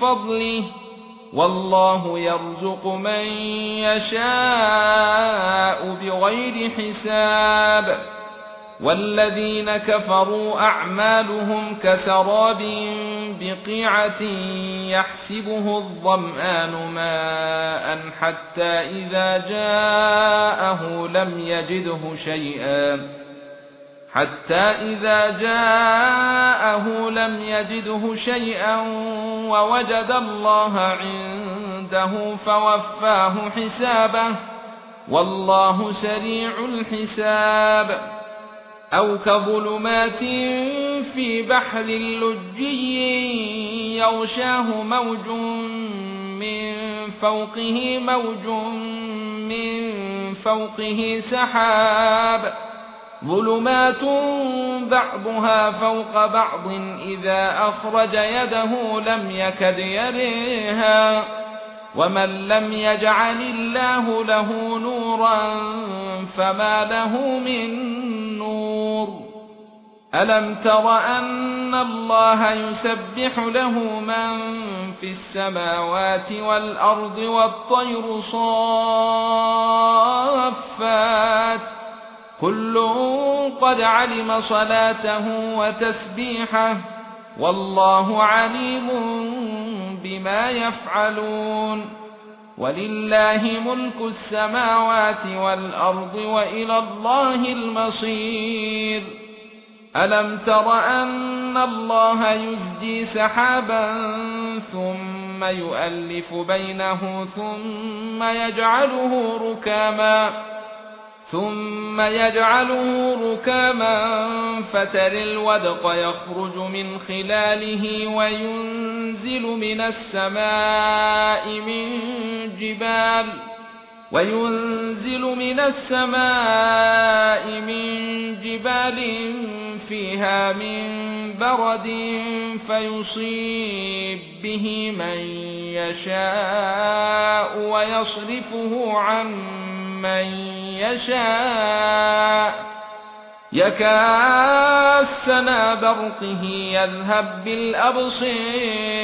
فضله والله يرزق من يشاء بغير حساب والذين كفروا أعمالهم كسراب بقيعة يحسبه الظمآن ماء حتى إذا جاءه لم يجده شيئا حتى إذا جاءه لم يجده شيئا ووجد الله عنده فوفاه حسابه. والله سريع الحساب. أو كظلمات في بحر لجي يغشاه موج من فوقه موج من فوقه سحاب. ظلمات بعضها فوق بعض اذا اخرج يده لم يكد يريها ومن لم يجعل الله له نورا فما له من نور الم تر ان الله يسبح له من في السماوات والارض والطير صافات كل قد علم صلاته وتسبيحه والله عليم بما يفعلون. ولله ملك السماوات والأرض وإلى الله المصير. ألم تر أن الله يزجي سحابا ثم يؤلف بينه ثم يجعله ركاما؟ ثُمَّ يَجْعَلُهُ رُكَامًا فَتَرَى الْوَدْقَ يَخْرُجُ مِنْ خِلَالِهِ وَيُنْزِلُ مِنَ السَّمَاءِ مِنْ جِبَالٍ وَيُنْزِلُ مِنَ السَّمَاءِ مِنْ جِبَالٍ فِيهَا مِنْ بَرَدٍ فَيُصِيبُ بِهِ مَن يَشَاءُ وَيَصْرِفُهُ عَن مَّن يَشَاءُ. يَكَاسَّنَا بَرْقِهِ يَذْهَبُ بِالْأَبْصَارِ.